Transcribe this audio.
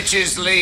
bitches leave.